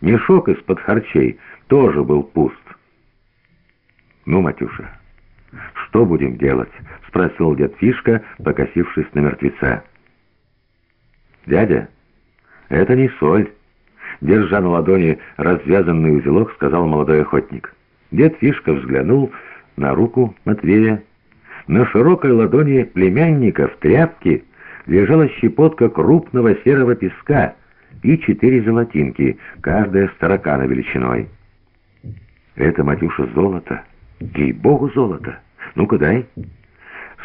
Мешок из-под харчей тоже был пуст. «Ну, Матюша, что будем делать?» — спросил дед Фишка, покосившись на мертвеца. «Дядя, это не соль», — держа на ладони развязанный узелок, сказал молодой охотник. Дед Фишка взглянул на руку Матвея. На широкой ладони племянника в тряпке лежала щепотка крупного серого песка и четыре золотинки, каждая с таракана величиной. «Это, Матюша, золото! Ей-богу, золото! Ну-ка дай!»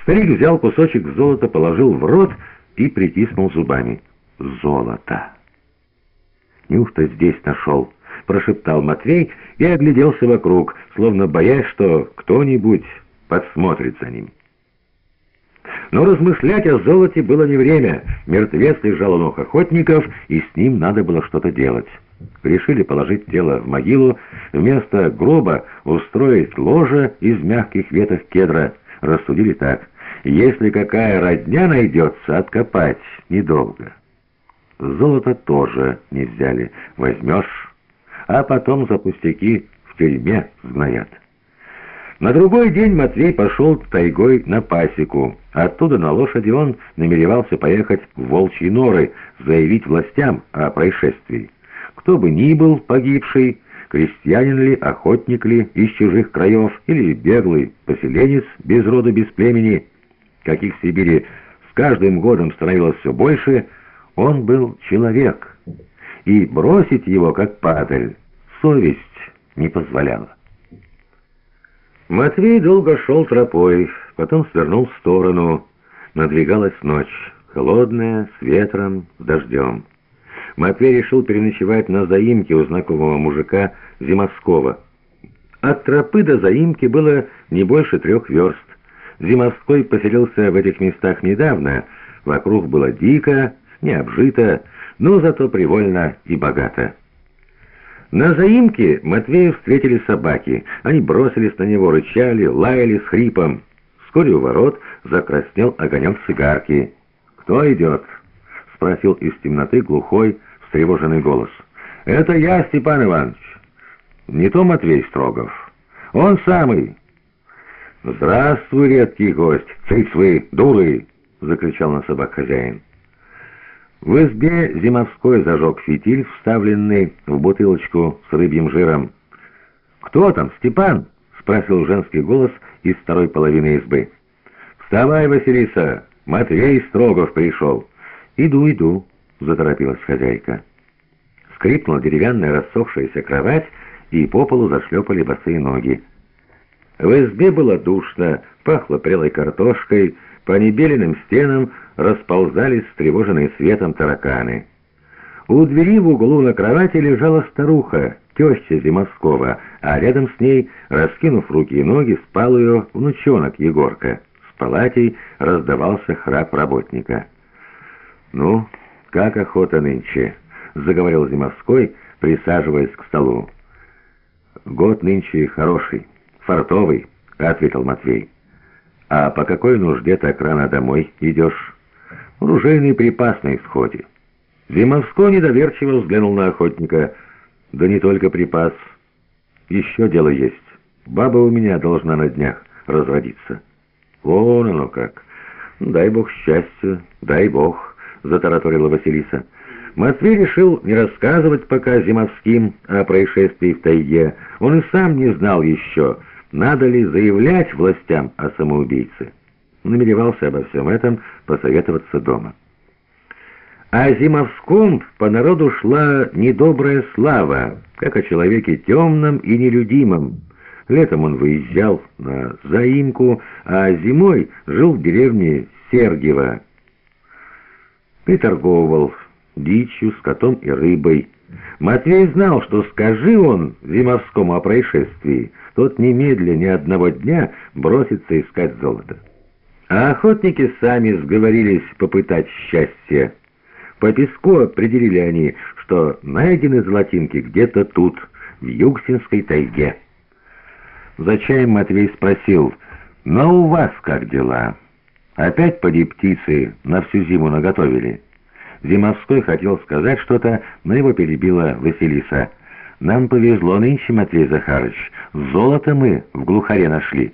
Старик взял кусочек золота, положил в рот и притиснул зубами. «Золото!» «Неужто здесь нашел?» — прошептал Матвей и огляделся вокруг, словно боясь, что кто-нибудь подсмотрит за ним. Но размышлять о золоте было не время. Мертвец лежал у ног охотников, и с ним надо было что-то делать. Решили положить тело в могилу, вместо гроба устроить ложе из мягких веток кедра. Рассудили так. Если какая родня найдется, откопать недолго. Золото тоже не взяли. Возьмешь, а потом за пустяки в тюрьме сгноят. На другой день Матвей пошел тайгой на пасеку. Оттуда на лошади он намеревался поехать в Волчьи норы, заявить властям о происшествии. Кто бы ни был погибший, крестьянин ли, охотник ли, из чужих краев, или беглый поселенец без рода, без племени, каких в Сибири с каждым годом становилось все больше, он был человек, и бросить его, как падаль, совесть не позволяла. Матвей долго шел тропой, потом свернул в сторону. Надвигалась ночь, холодная, с ветром, с дождем. Матвей решил переночевать на заимке у знакомого мужика Зимовского. От тропы до заимки было не больше трех верст. Зимовской поселился в этих местах недавно, вокруг было дико, не обжито, но зато привольно и богато. На заимке Матвею встретили собаки. Они бросились на него, рычали, лаяли с хрипом. Вскоре у ворот закраснел огонек сигарки. «Кто идет?» — спросил из темноты глухой, встревоженный голос. «Это я, Степан Иванович. Не то Матвей Строгов. Он самый». «Здравствуй, редкий гость! Цыц вы, дуры!» — закричал на собак хозяин. В избе Зимовской зажег фитиль, вставленный в бутылочку с рыбьим жиром. «Кто там, Степан?» — спросил женский голос из второй половины избы. «Вставай, Василиса! Матвей Строгов пришел!» «Иду, иду!» — заторопилась хозяйка. Скрипнула деревянная рассохшаяся кровать, и по полу зашлепали босые ноги. В избе было душно, пахло прелой картошкой, по небеленным стенам расползались встревоженные светом тараканы. У двери в углу на кровати лежала старуха, теща Зимовского, а рядом с ней, раскинув руки и ноги, спал ее внучонок Егорка. С палатей раздавался храп работника. «Ну, как охота нынче?» — заговорил Зимовской, присаживаясь к столу. «Год нынче хороший, фартовый», — ответил Матвей. «А по какой нужде так рано домой идешь?» «Оружейный припас на исходе». Зимовской недоверчиво взглянул на охотника. «Да не только припас. Еще дело есть. Баба у меня должна на днях разводиться». «Вон оно как. Дай бог счастья, дай бог», — затараторила Василиса. Матвей решил не рассказывать пока Зимовским о происшествии в тайге. Он и сам не знал еще, надо ли заявлять властям о самоубийце. Намеревался обо всем этом посоветоваться дома. А Зимовском по народу шла недобрая слава, как о человеке темном и нелюдимом. Летом он выезжал на заимку, а зимой жил в деревне Сергиево. Приторговывал дичью, скотом и рыбой. Матвей знал, что скажи он Зимовскому о происшествии, тот немедля ни одного дня бросится искать золото. А охотники сами сговорились попытать счастье. По песку определили они, что найдены золотинки где-то тут, в Югсинской тайге. За чаем Матвей спросил, «Но у вас как дела? Опять поди птицы на всю зиму наготовили?» Зимовской хотел сказать что-то, но его перебила Василиса – «Нам повезло нынче, Матвей Захарович. Золото мы в глухаре нашли».